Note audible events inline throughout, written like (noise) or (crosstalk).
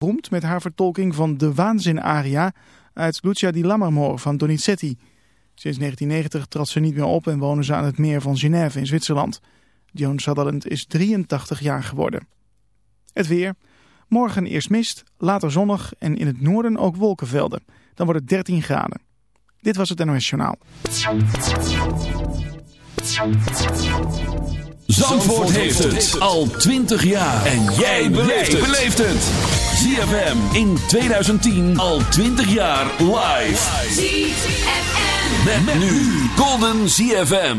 beroemd met haar vertolking van de Waanzin-aria uit Lucia di Lammermoor van Donizetti. Sinds 1990 trad ze niet meer op en wonen ze aan het meer van Genève in Zwitserland. Joan Sutherland is 83 jaar geworden. Het weer. Morgen eerst mist, later zonnig en in het noorden ook wolkenvelden. Dan wordt het 13 graden. Dit was het NOS Journaal. Zandvoort heeft het al 20 jaar. En jij beleeft het. ZFM in 2010 al 20 jaar live. ZFM. Met, met nu Golden ZFM.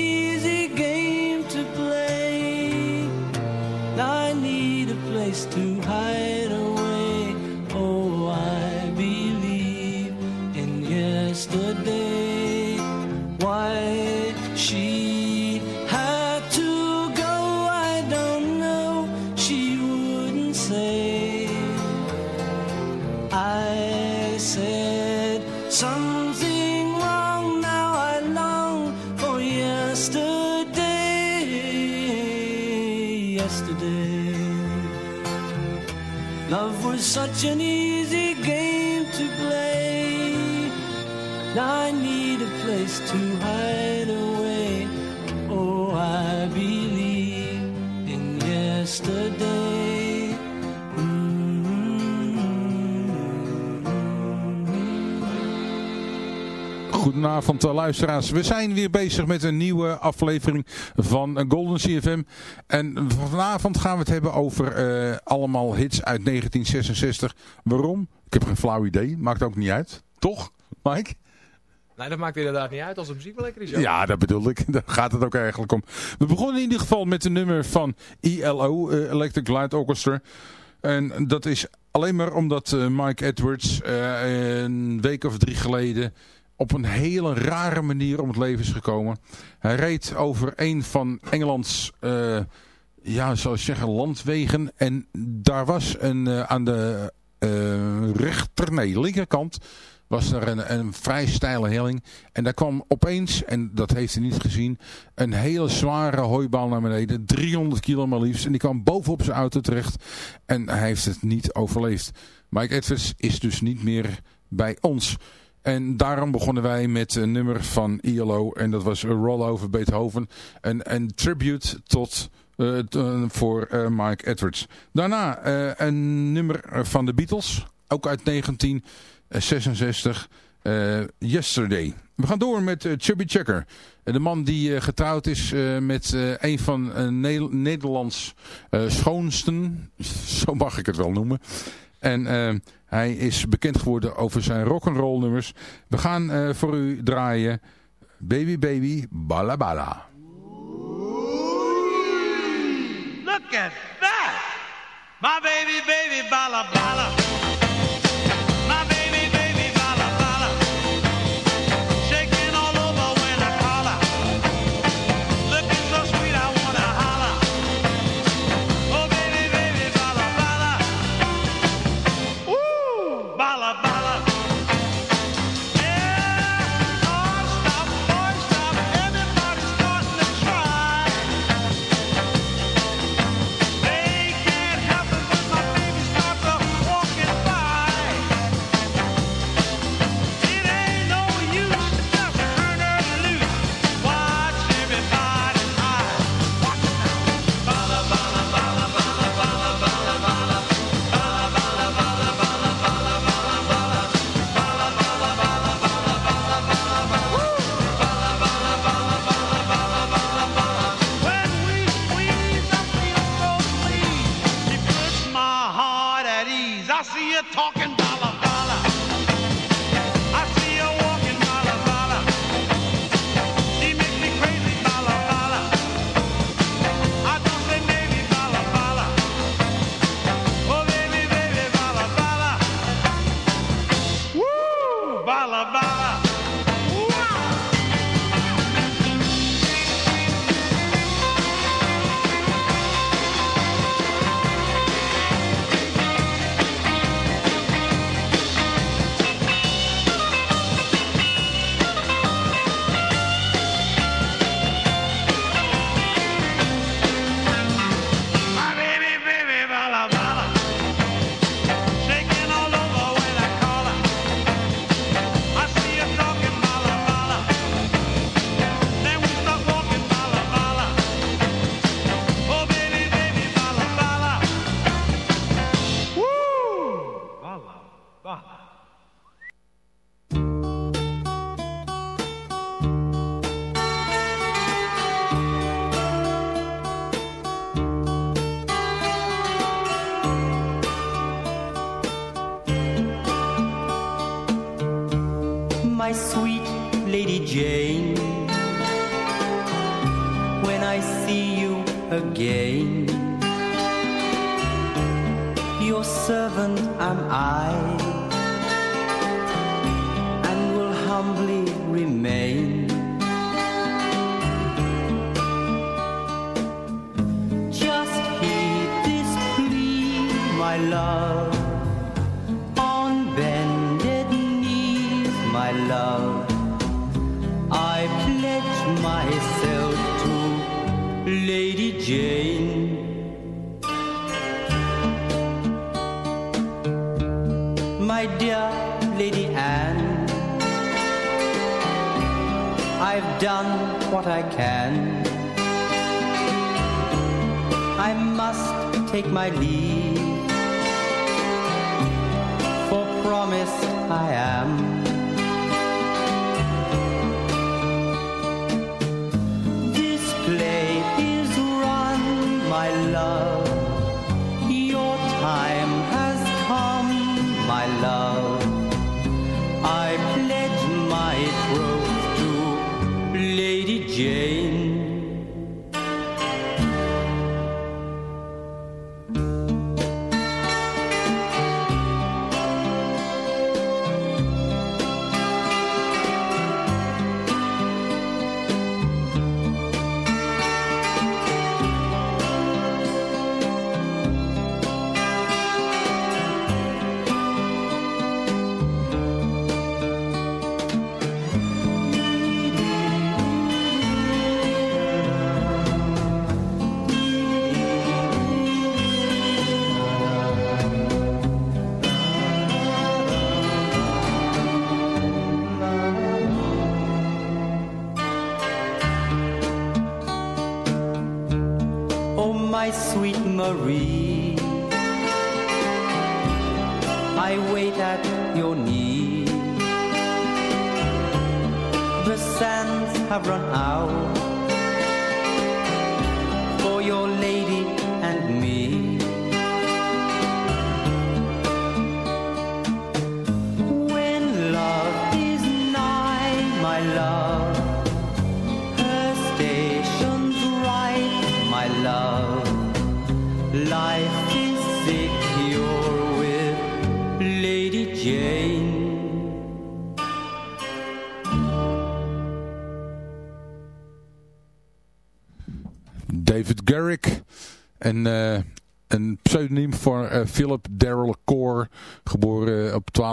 Yesterday, love was such an easy game to play. Now I need a place to hide away. Goedenavond eh, luisteraars. We zijn weer bezig met een nieuwe aflevering van eh, Golden CFM. En vanavond gaan we het hebben over eh, allemaal hits uit 1966. Waarom? Ik heb geen flauw idee. Maakt ook niet uit. Toch, Mike? Nee, dat maakt inderdaad niet uit als de muziek wel lekker is. joh. Ja, dat bedoel ik. (laughs) Daar gaat het ook eigenlijk om. We begonnen in ieder geval met een nummer van ELO, eh, Electric Light Orchestra. En dat is alleen maar omdat Mike Edwards een week of drie geleden op een hele rare manier om het leven is gekomen. Hij reed over een van Engelands, eh, ja, zou ik zeggen, landwegen. En daar was een, eh, aan de eh, rechter, nee, linkerkant was er een, een vrij steile helling. En daar kwam opeens, en dat heeft hij niet gezien, een hele zware hooibaal naar beneden. 300 kilo maar liefst. En die kwam bovenop zijn auto terecht. En hij heeft het niet overleefd. Mike Edwards is dus niet meer bij ons. En daarom begonnen wij met een nummer van ILO. En dat was Roll Over Beethoven. Een, een tribute tot... eh, eh, voor eh, Mike Edwards. Daarna eh, een nummer van de Beatles. Ook uit 1966. eh, Yesterday. We gaan door met eh, Chubby Checker. Eh, de man die eh, getrouwd is eh, met eh, een van eh, Ne- Nederlands eh, schoonsten. (laughs) Zo mag ik het wel noemen. En eh, hij is bekend geworden over zijn rock'n'roll nummers. We gaan eh, voor u draaien Baby Baby Bala. Look at that! My baby, baby, bala bala.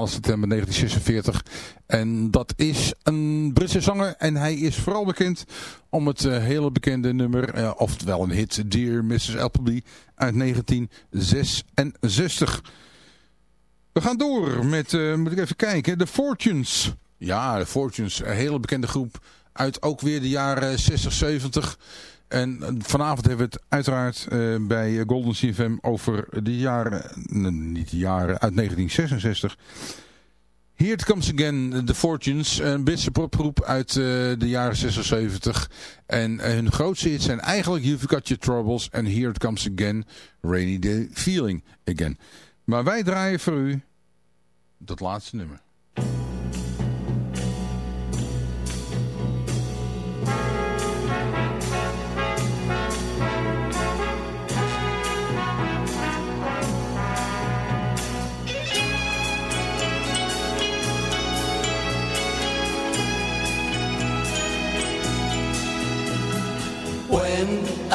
September 1946. En dat is een Britse zanger. En hij is vooral bekend om het eh, hele bekende nummer. eh, oftewel een hit. Dear Mrs. Appleby uit 1966. We gaan door met, eh, moet ik even kijken, The Fortunes. Ja, The Fortunes, een hele bekende groep uit ook weer de jaren 60, 70. En vanavond hebben we het uiteraard bij Golden CFM over de jaren, niet de jaren, uit 1966. Here It Comes Again, The Fortunes, een Britse popgroep uit eh, de jaren 76. En eh, hun grootste hits zijn eigenlijk You've Got Your Troubles en Here It Comes Again, Rainy Day Feeling Again. Maar wij draaien voor u dat laatste nummer.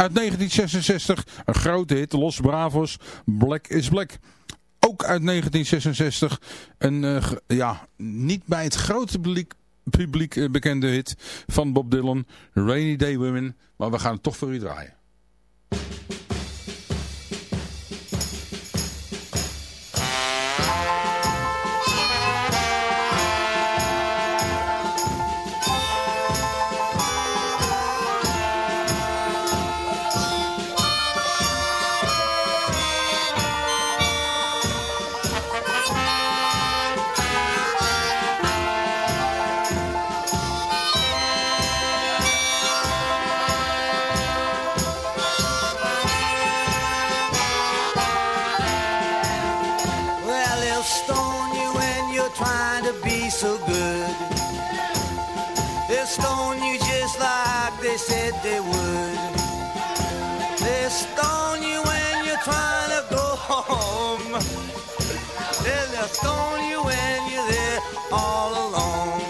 Uit 1966 een grote hit, Los Bravos, Black is Black. Ook uit 1966 een, eh, ja, niet bij het grote publiek, publiek eh, bekende hit van Bob Dylan, Rainy Day Women. Maar we gaan het toch voor u draaien. dust on you when you're trying to be so good. They stone you just like they said they would. They stone you when you're trying to go home. They stone you when you're there all alone.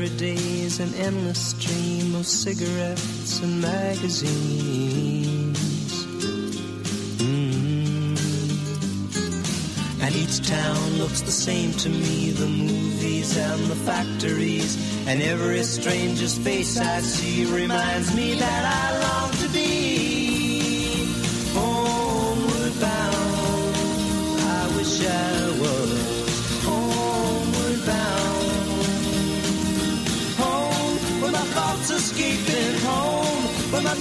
Every day is an endless stream of cigarettes and magazines. Mm. And each town looks the same to me the movies and the factories. And every stranger's face I see reminds me that I love.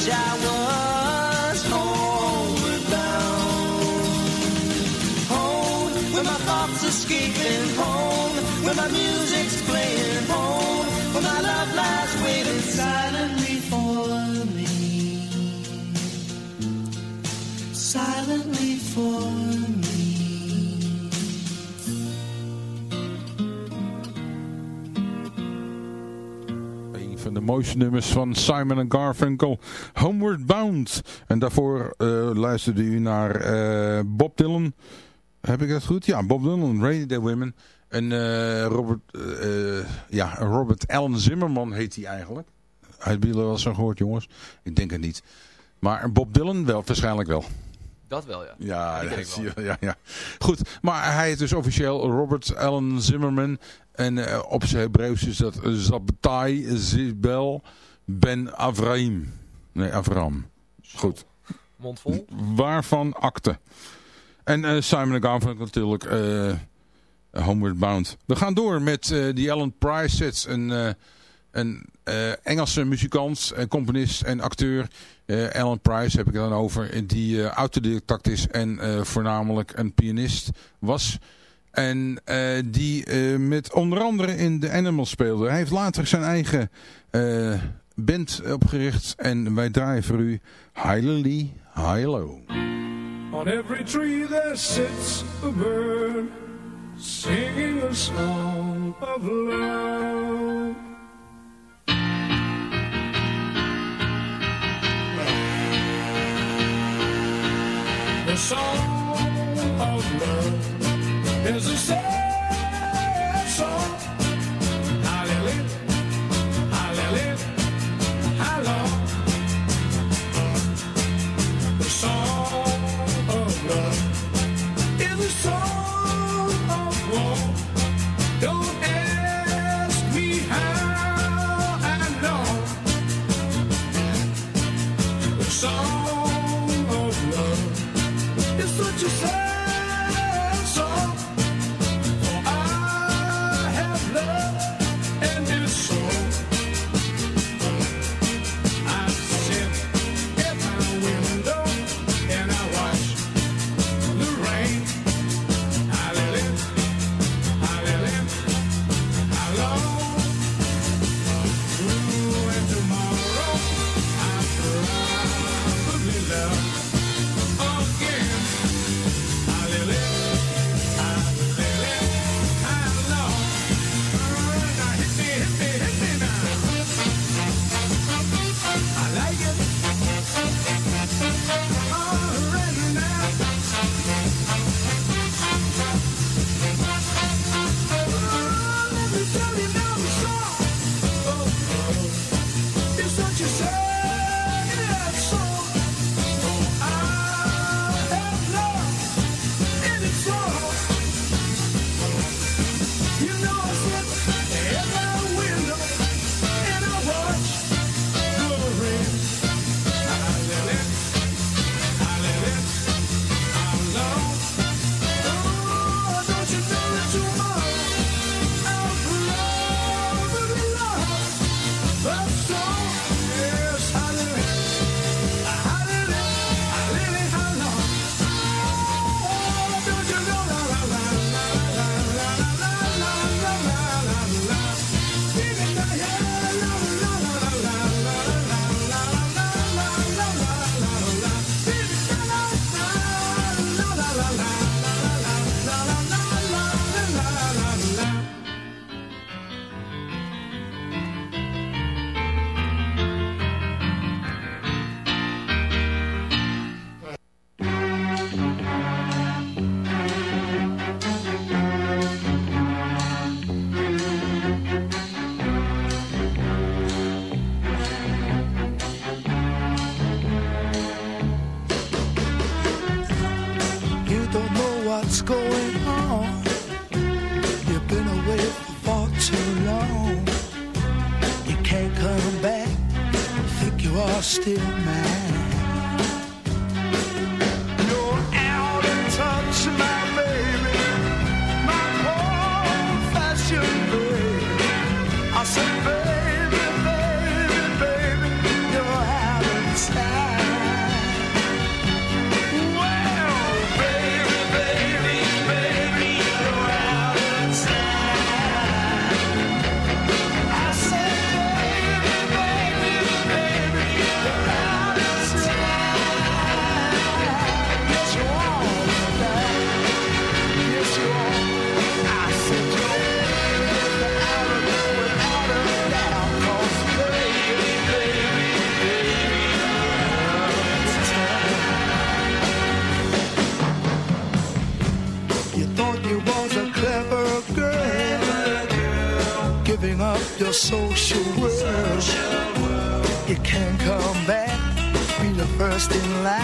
Wish I was mooiste nummers van Simon Garfunkel, Homeward Bound. En daarvoor eh, luisterde u naar eh, Bob Dylan. Heb ik dat goed? Ja, Bob Dylan, Rainy Day Women. En eh, Robert, ja, Robert Allen Zimmerman heet hij eigenlijk. Hebben jullie wel zo gehoord, jongens? Ik denk het niet. Maar Bob Dylan wel, waarschijnlijk wel. Dat wel, ja. Ja, dat ik zie (laughs) wel. ja, ja. Goed, maar hij is dus officieel Robert Allen Zimmerman. En eh, op zijn Hebreeuws is dat Zabtai Zibel Ben Avraham. Nee, Avram. Goed. Mond vol. Waarvan akte. En eh, Simon Garfunkel natuurlijk eh, Homeward Bound. We gaan door met die Alan Price sets. Een, een eh, Engelse muzikant, en componist en acteur. Eh, Alan Price heb ik dan over. Die autodidact is en voornamelijk een pianist was. En die met onder andere in The Animals speelde. Hij heeft later zijn eigen band opgericht. En wij draaien voor u Highly High Low. On every tree there sits a bird singing a song of love. Your social world. You can't come back, be the first in line.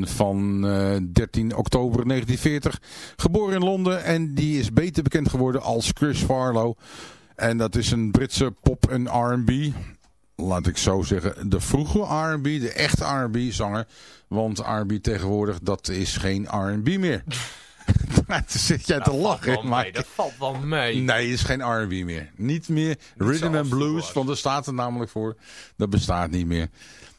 Van eh, 13 oktober 1940. Geboren in Londen en die is beter bekend geworden als Chris Farlow. En dat is een Britse pop- en R&B. Laat ik zo zeggen, de vroege R&B, de echte R&B zanger. Want R&B tegenwoordig, dat is geen R&B meer. (laughs) Daar zit jij te Nou, lachen, maar... mee, dat valt wel mee. Nee, het is geen R&B meer. Niet meer Rhythm and Blues, want daar staat er namelijk voor. Dat bestaat niet meer.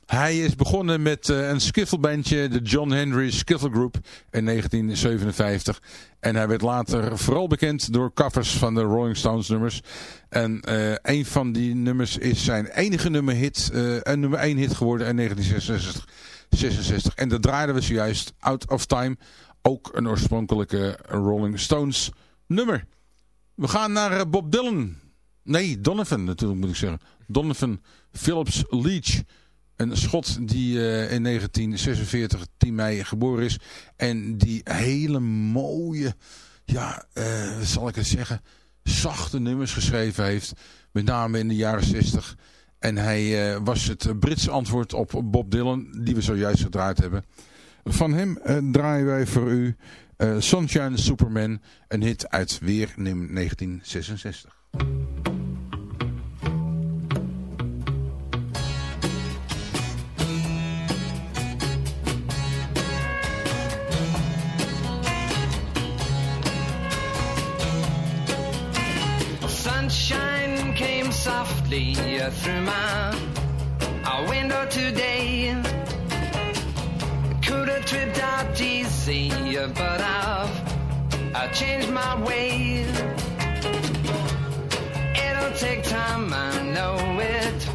Hij is begonnen met eh, een skiffelbandje, de John Henry Skiffle Group, in 1957. En hij werd later vooral bekend door covers van de Rolling Stones nummers. En eh, een van die nummers is zijn enige nummer hit, eh, een nummer 1 hit geworden in 1966. 66. En dat draaiden we zojuist, Out of Time. Ook een oorspronkelijke Rolling Stones nummer. We gaan naar Bob Dylan. Nee, Donovan natuurlijk moet ik zeggen. Donovan Phillips Leach. Een schot die eh, in 1946, 10 mei, geboren is. En die hele mooie, ja, eh, zal ik het zeggen, zachte nummers geschreven heeft. Met name in de jaren 60. En hij eh, was het Britse antwoord op Bob Dylan, die we zojuist gedraaid hebben. Van hem draaien wij voor u Sunshine Superman, een hit uit weer 1966. through my window today. Could have tripped out GC, but I've I changed my way. It'll take time, I know it.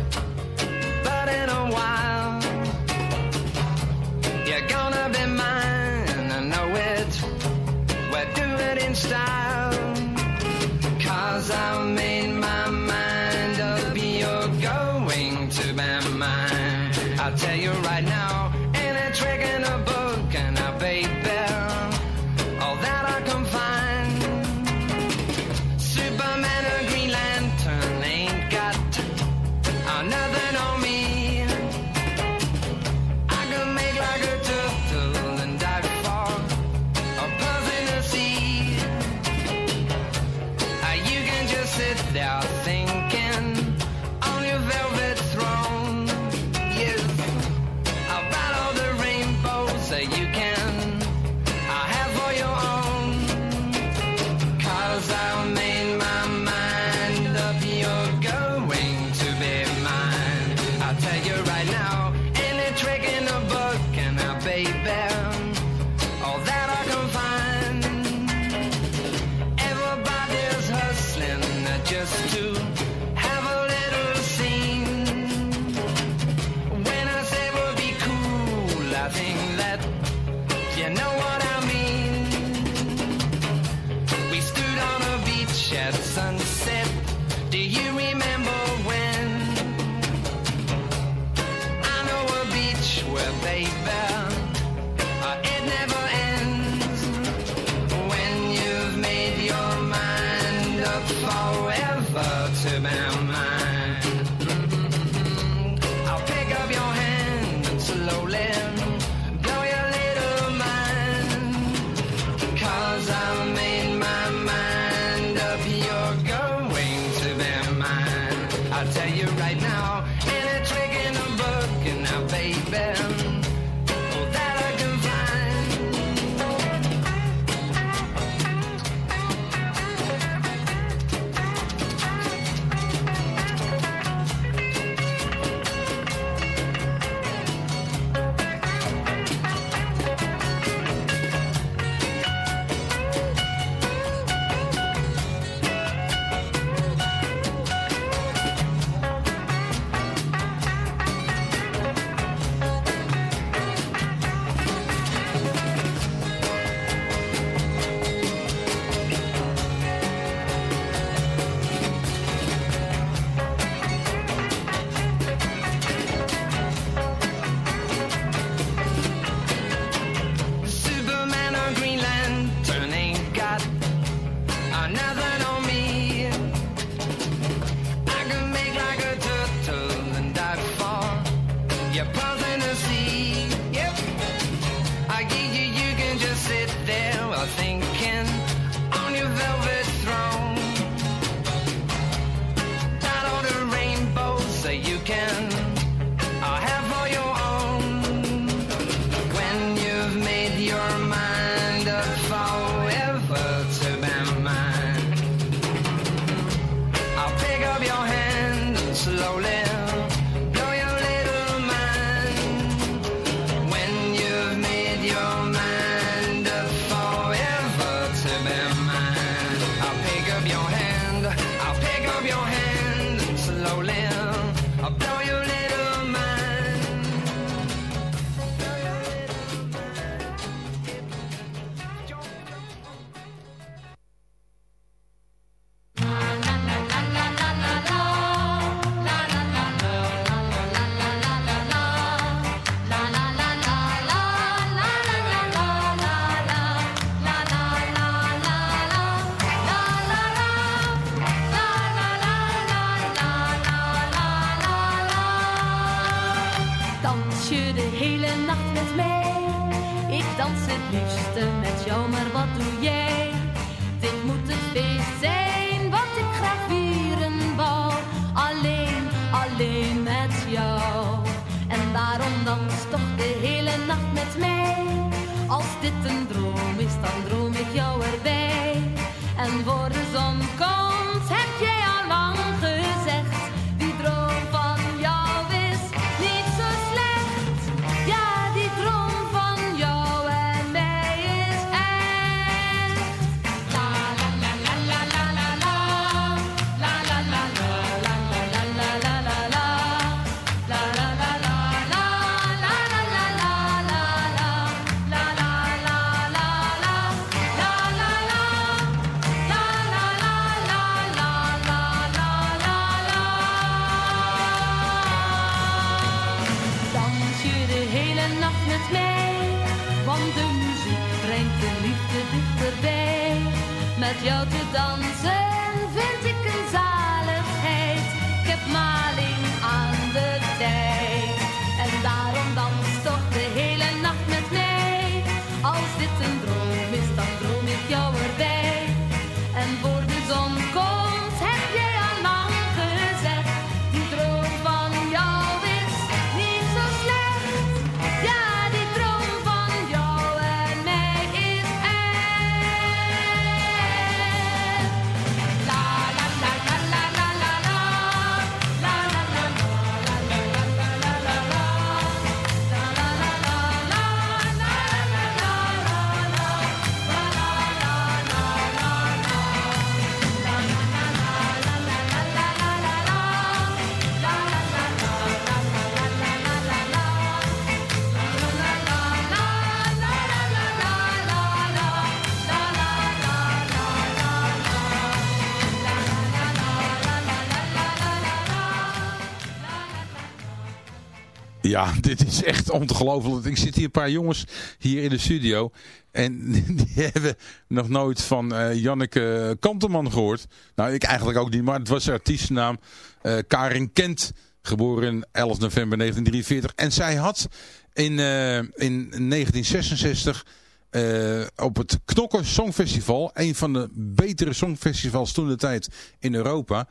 Ja, (laughs) dit is echt ongelooflijk. Ik zit hier een paar jongens hier in de studio. En (laughs) die hebben nog nooit van eh, Janneke Kanteman gehoord. Nou, ik eigenlijk ook niet, maar het was artiestennaam. eh Karin Kent, geboren 11 november 1943. En zij had in, eh, in 1966 eh, op het Knokken Songfestival, een van de betere songfestivals toen de tijd in Europa,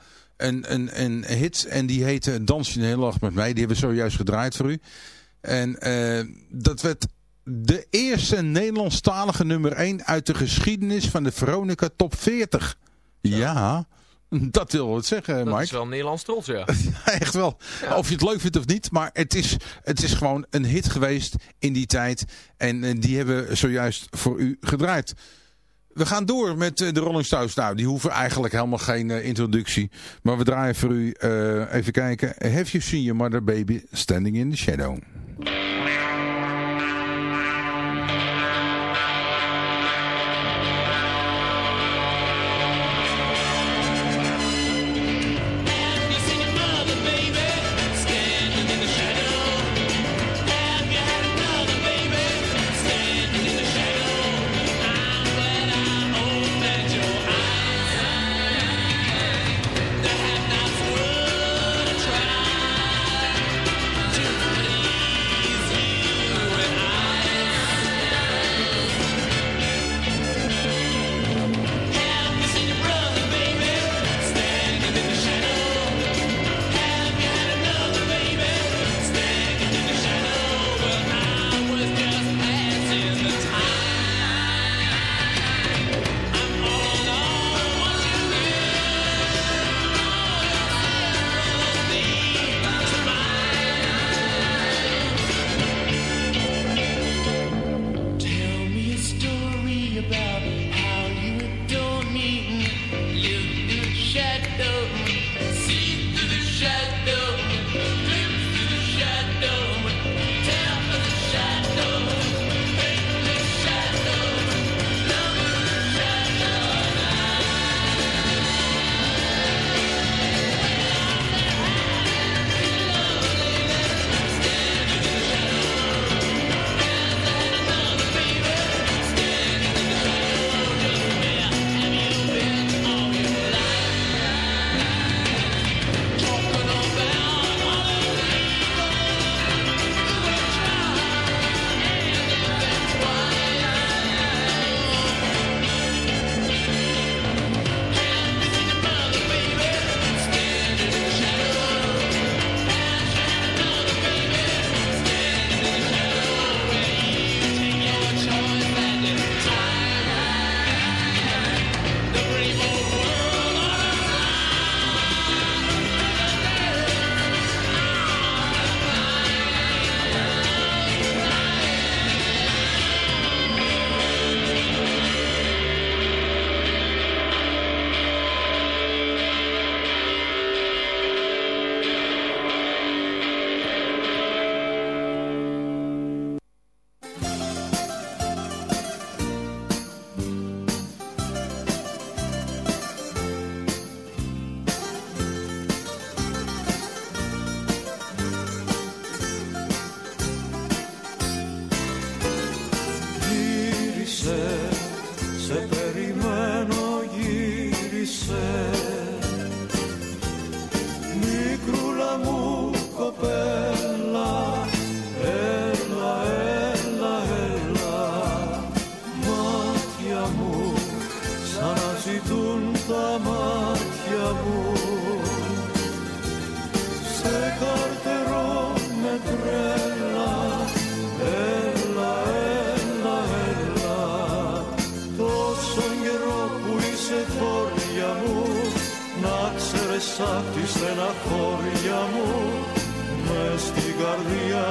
een, een, een hit. En die heette Dans je een hele dag met mij. Die hebben we zojuist gedraaid voor u. En eh, dat werd de eerste Nederlandstalige nummer 1 uit de geschiedenis van de Veronica Top 40. Ja, (laughs) dat wil wat zeggen, Dat Mike. is wel Nederlands trots, ja. (laughs) Echt wel. Of je het leuk vindt of niet. Maar het is, het is gewoon een hit geweest in die tijd. En eh, die hebben we zojuist voor u gedraaid. We gaan door met eh, de Rolling Stones. Nou, die hoeven eigenlijk helemaal geen eh, introductie. Maar we draaien voor u, eh, even kijken. Have you seen your mother baby standing in the shadow? στα μάτια μου. Σε καρτερό με τρέλα έλα, έλα, έλα. Τόσο καιρό που είσαι χώρια μου να ξέρεις απ' τη στεναχώρια μου. Μες στην καρδιά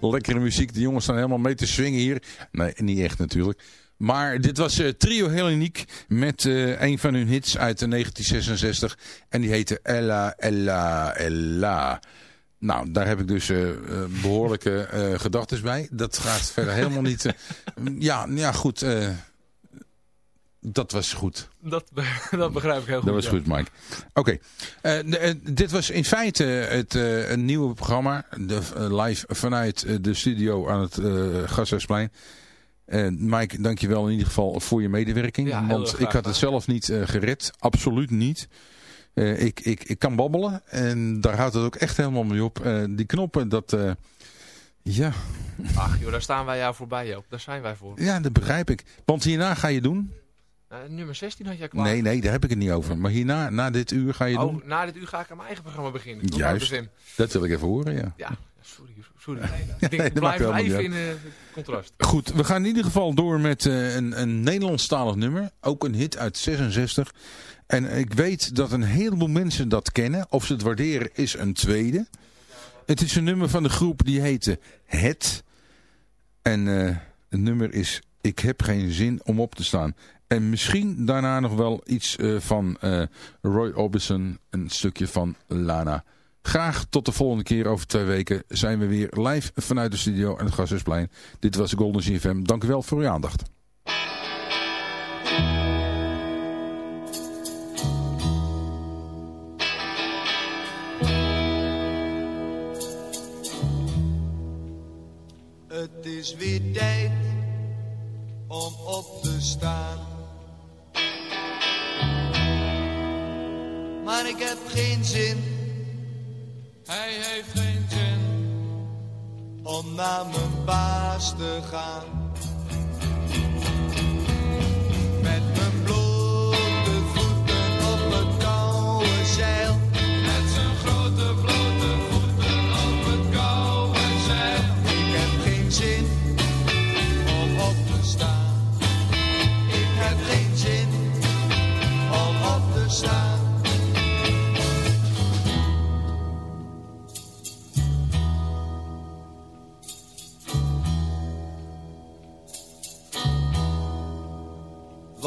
lekkere muziek. De jongens staan helemaal mee te swingen hier. Nee, niet echt natuurlijk. Maar dit was eh, Trio Helleniek met eh, een van hun hits uit de 1966. En die heette Ella, Ella, Ella. Nou, daar heb ik dus eh, eh, behoorlijke eh gedachten bij. Dat gaat verder helemaal niet... (laughs) ja, ja, goed. Dat was goed. Dat, (laughs) dat begrijp ik heel goed. Dat was ja. goed, Mike. Oké. Eh, eh, dit was in feite het eh, een nieuwe programma. De, live vanuit de studio aan het Gasthuisplein. Mike, dankjewel in ieder geval voor je medewerking. Ja, want ik had het zelf niet gered. Absoluut niet. Ik, ik, ik kan babbelen. En daar houdt het ook echt helemaal mee op. Die knoppen, dat... ja, Ach joh, daar staan wij jou voorbij Joop. Daar zijn wij voor. ja, dat begrijp ik. Want hierna ga je doen... Eh, nummer 16 had jij klaar. Nee, nee, daar heb ik het niet over. Maar hierna, na dit uur ga je doen... Oh, na dit uur ga ik aan mijn eigen programma beginnen. Juist. Dat wil ik even horen, ja. Ja, sorry. sorry. Ik denk, Nee, blijf even in eh, contrast. Goed, we gaan in ieder geval door met eh, een, een Nederlandstalig nummer. Ook een hit uit 66. En ik weet dat een heleboel mensen dat kennen. Of ze het waarderen is een tweede. Het is een nummer van de groep die heette Het. En het nummer is Ik heb geen zin om op te staan. En misschien daarna nog wel iets eh, van eh, Roy Orbison. Een stukje van Lana. Graag tot de volgende keer over twee weken zijn we weer live vanuit de studio aan het Gasthuisplein. Dit was Golden GFM. Dank u wel voor uw aandacht. Het is weer tijd om op te staan. Maar ik heb geen zin. Hij heeft geen zin. Om naar mijn baas te gaan.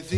Ik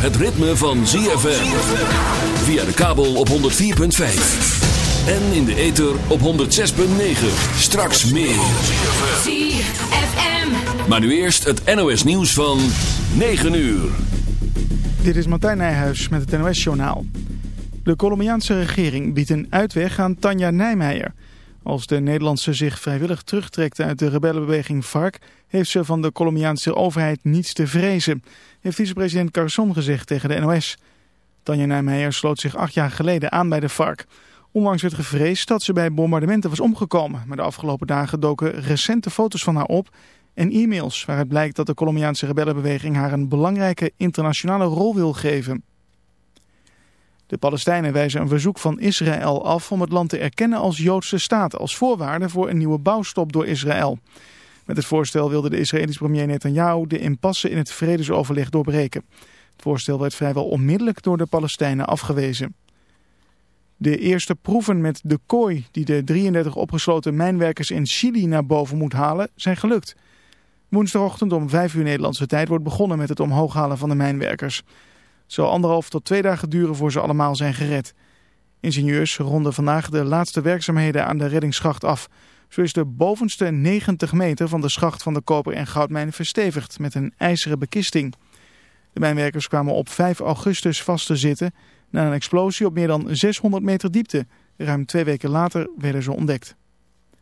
het ritme van ZFM. Via de kabel op 104.5. En in de ether op 106.9. Straks meer. ZFM. Maar nu eerst het NOS nieuws van 9 uur. Dit is Martijn Nijhuis met het NOS-journaal. De Colombiaanse regering biedt een uitweg aan Tanja Nijmeijer. Als de Nederlandse zich vrijwillig terugtrekt uit de rebellenbeweging FARC... heeft ze van de Colombiaanse overheid niets te vrezen... heeft vicepresident Carson gezegd tegen de NOS. Tanja Nijmeijer sloot zich acht jaar geleden aan bij de FARC. Onlangs werd gevreesd dat ze bij bombardementen was omgekomen... maar de afgelopen dagen doken recente foto's van haar op... en e-mails waaruit blijkt dat de Colombiaanse rebellenbeweging... haar een belangrijke internationale rol wil geven... De Palestijnen wijzen een verzoek van Israël af om het land te erkennen als Joodse staat als voorwaarde voor een nieuwe bouwstop door Israël. Met het voorstel wilde de Israëlische premier Netanyahu de impasse in het vredesoverleg doorbreken. Het voorstel werd vrijwel onmiddellijk door de Palestijnen afgewezen. De eerste proeven met de kooi die de 33 opgesloten mijnwerkers in Chili naar boven moet halen zijn gelukt. Woensdagochtend om 5 uur Nederlandse tijd wordt begonnen met het omhoog halen van de mijnwerkers. Het zal anderhalf tot twee dagen duren voor ze allemaal zijn gered. Ingenieurs ronden vandaag de laatste werkzaamheden aan de reddingsschacht af. Zo is de bovenste 90 meter van de schacht van de koper- en goudmijn verstevigd met een ijzeren bekisting. De mijnwerkers kwamen op 5 augustus vast te zitten na een explosie op meer dan 600 meter diepte. Ruim twee weken later werden ze ontdekt. De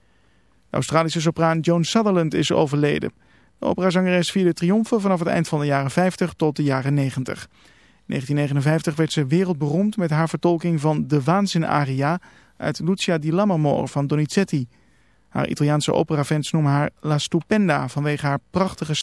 Australische sopraan Joan Sutherland is overleden. De operazangeres vierde triomfen vanaf het eind van de jaren 50 tot de jaren 90. In 1959 werd ze wereldberoemd met haar vertolking van De Waanzin-aria uit Lucia di Lammermoor van Donizetti. Haar Italiaanse operafans noemen haar La Stupenda vanwege haar prachtige